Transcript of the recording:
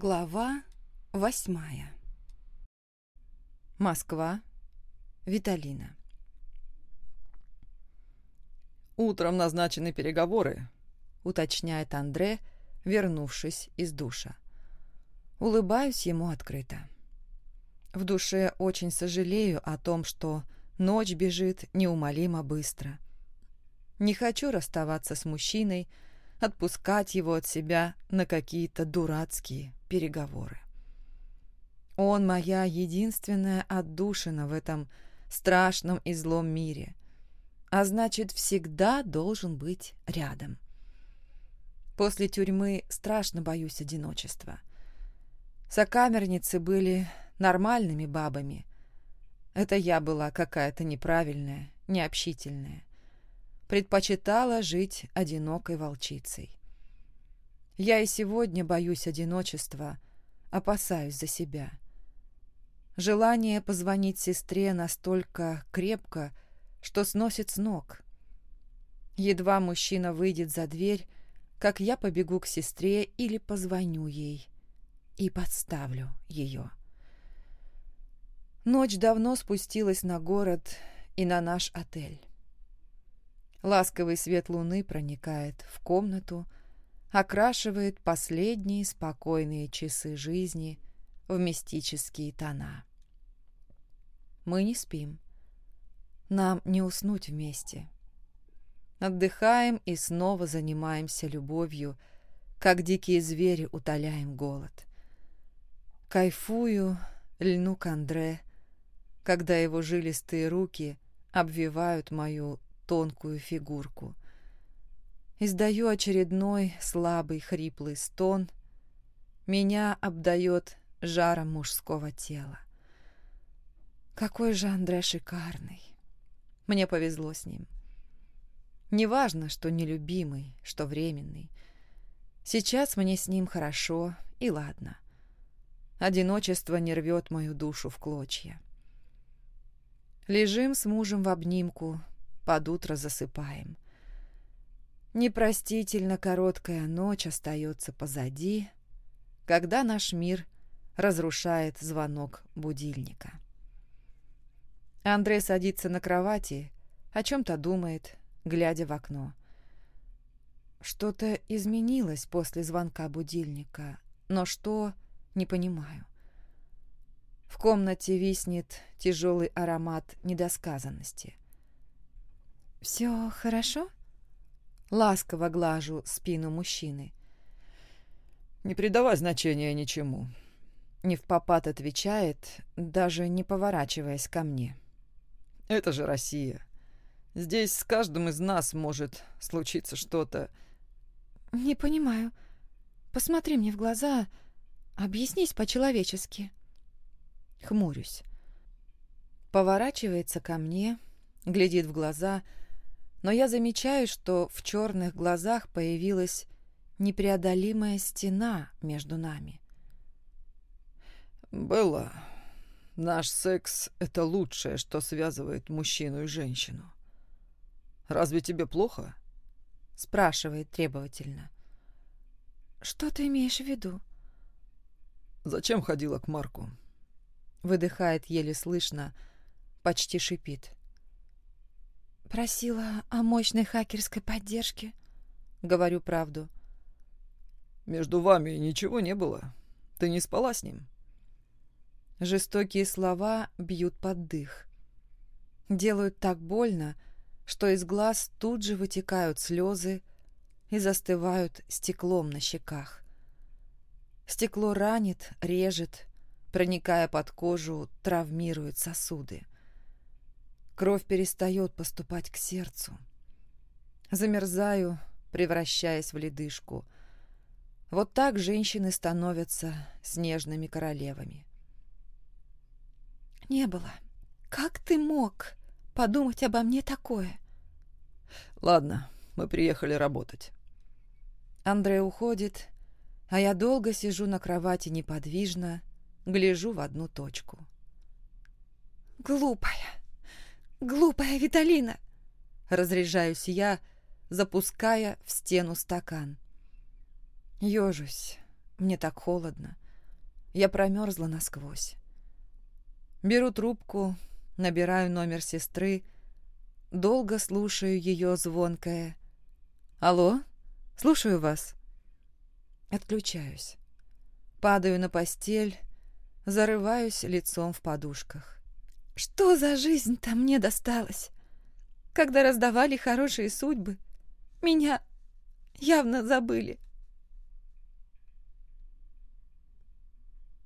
Глава восьмая. Москва. Виталина. «Утром назначены переговоры», — уточняет Андре, вернувшись из душа. Улыбаюсь ему открыто. В душе очень сожалею о том, что ночь бежит неумолимо быстро. Не хочу расставаться с мужчиной, отпускать его от себя на какие-то дурацкие переговоры. Он моя единственная отдушина в этом страшном и злом мире, а значит, всегда должен быть рядом. После тюрьмы страшно боюсь одиночества. Сокамерницы были нормальными бабами. Это я была какая-то неправильная, необщительная. Предпочитала жить одинокой волчицей. Я и сегодня боюсь одиночества, опасаюсь за себя. Желание позвонить сестре настолько крепко, что сносит с ног. Едва мужчина выйдет за дверь, как я побегу к сестре или позвоню ей и подставлю ее. Ночь давно спустилась на город и на наш отель. Ласковый свет луны проникает в комнату, окрашивает последние спокойные часы жизни в мистические тона. Мы не спим. Нам не уснуть вместе. Отдыхаем и снова занимаемся любовью, как дикие звери утоляем голод. Кайфую, льну к Андре, когда его жилистые руки обвивают мою тонкую фигурку — Издаю очередной слабый хриплый стон. Меня обдает жаром мужского тела. Какой же Андре шикарный. Мне повезло с ним. Неважно, что нелюбимый, что временный. Сейчас мне с ним хорошо, и ладно. Одиночество не рвет мою душу в клочья. Лежим с мужем в обнимку, под утро засыпаем. Непростительно короткая ночь остается позади, когда наш мир разрушает звонок будильника. Андрей садится на кровати, о чем-то думает, глядя в окно. Что-то изменилось после звонка будильника, но что, не понимаю. В комнате виснет тяжелый аромат недосказанности. «Все хорошо?» Ласково глажу спину мужчины. «Не придавай значения ничему», — не в попад отвечает, даже не поворачиваясь ко мне. «Это же Россия. Здесь с каждым из нас может случиться что-то...» «Не понимаю. Посмотри мне в глаза, объяснись по-человечески». Хмурюсь. Поворачивается ко мне, глядит в глаза — но я замечаю, что в черных глазах появилась непреодолимая стена между нами. «Белла, наш секс — это лучшее, что связывает мужчину и женщину. Разве тебе плохо?» — спрашивает требовательно. «Что ты имеешь в виду?» «Зачем ходила к Марку?» Выдыхает еле слышно, почти шипит. Просила о мощной хакерской поддержке. Говорю правду. Между вами ничего не было. Ты не спала с ним? Жестокие слова бьют под дых. Делают так больно, что из глаз тут же вытекают слезы и застывают стеклом на щеках. Стекло ранит, режет, проникая под кожу, травмирует сосуды. Кровь перестает поступать к сердцу. Замерзаю, превращаясь в ледышку. Вот так женщины становятся снежными королевами. «Не было. Как ты мог подумать обо мне такое?» «Ладно, мы приехали работать». Андрей уходит, а я долго сижу на кровати неподвижно, гляжу в одну точку. «Глупая!» «Глупая Виталина!» Разряжаюсь я, запуская в стену стакан. Ёжусь. Мне так холодно. Я промерзла насквозь. Беру трубку, набираю номер сестры, долго слушаю ее звонкое «Алло, слушаю вас». Отключаюсь. Падаю на постель, зарываюсь лицом в подушках. Что за жизнь-то мне досталась? Когда раздавали хорошие судьбы, меня явно забыли.